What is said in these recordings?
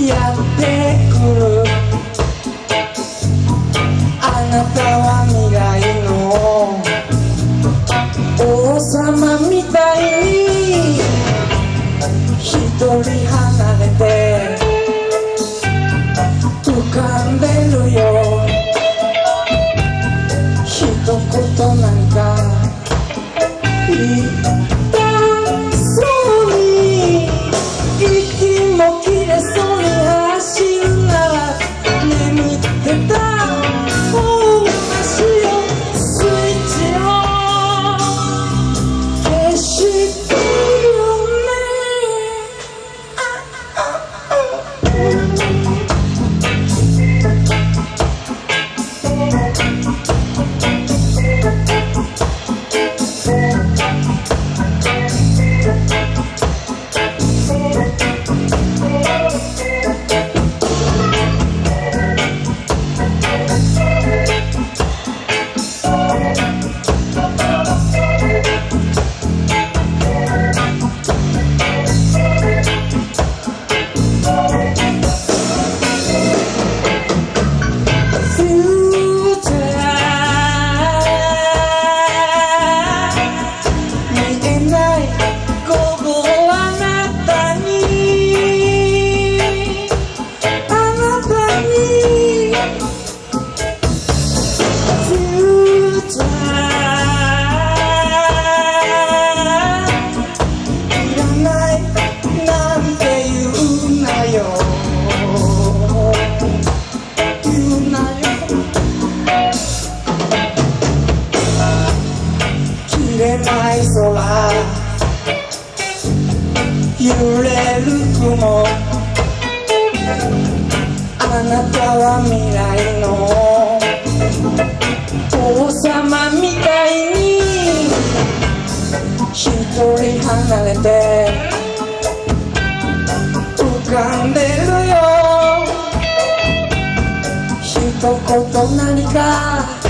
やってくるあなたは未来の王様みたいに一人離れて浮かんでるよ。一言なんか言っあなたは未来の。王様みたいに。一人離れて。浮かんでるよ。一言何か。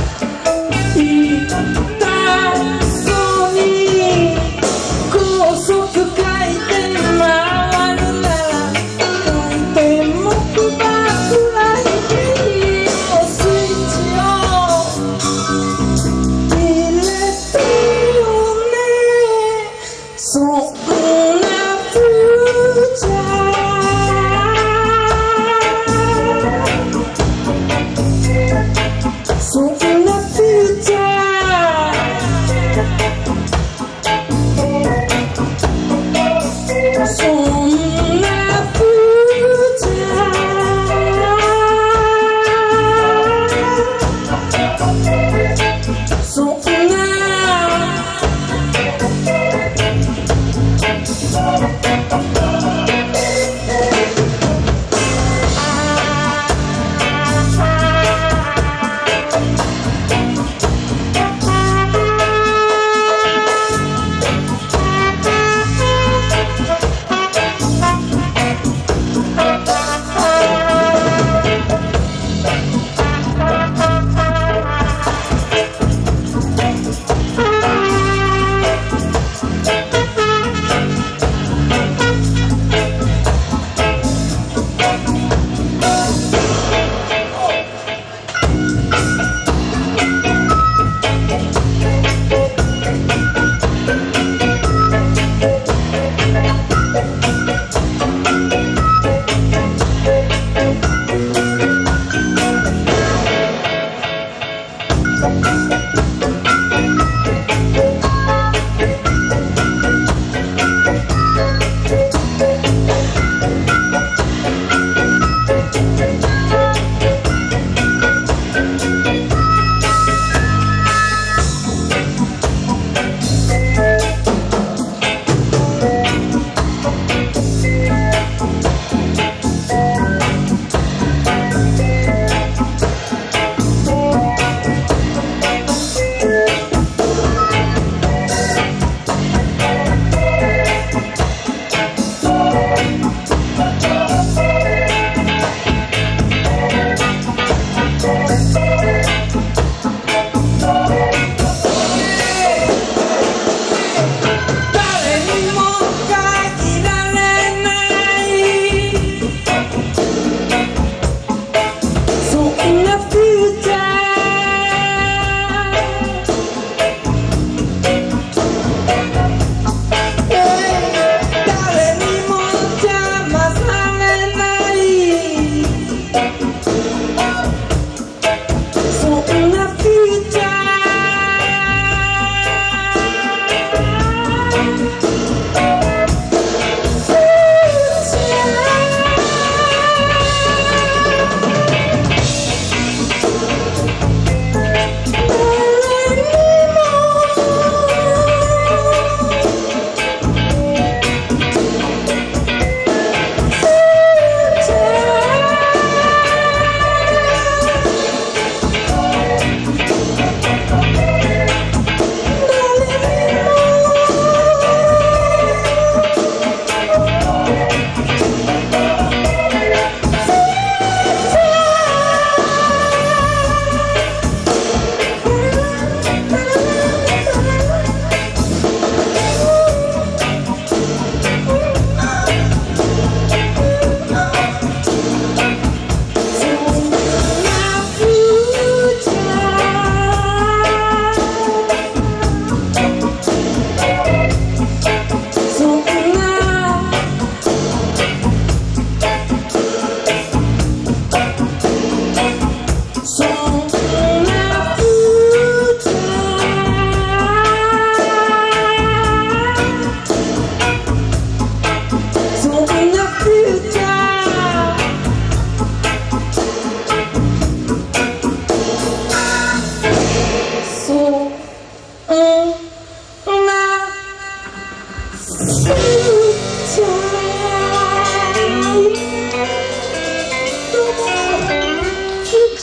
ど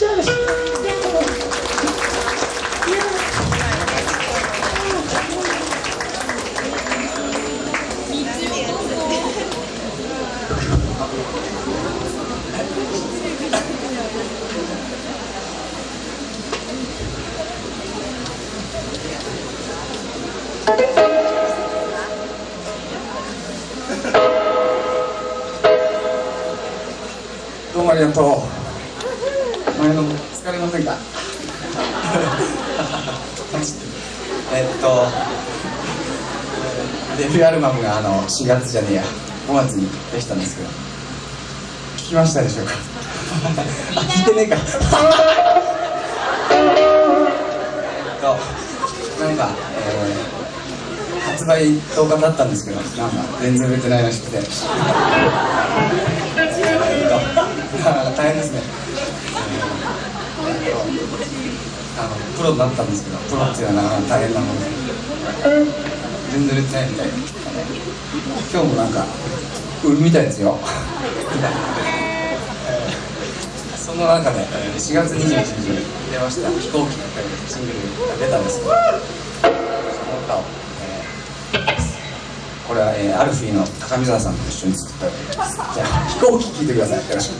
うもありがとう前の疲れませんかえっとデビューアルバムがあの4月じゃねえや5月にできたんですけど。聞きましたでしょうか？あ聞いてねえか。えっとなんか、えー発売10日だったんですけどなんか全然売れてないらしくて。えっと大変ですね。あのプロになったんですけど、プロっていうのはなかなか大変なもので、全然売れてないみたいで、今日もなんか、売るみたいですよ。その中で、4月21日に出ました、飛行機っていうシングルが出たんですけど、その歌を、えーこれは、えーアルフィーの高見沢さんと一緒に作った歌です。じゃあ、飛行機聴いてください。よろしく。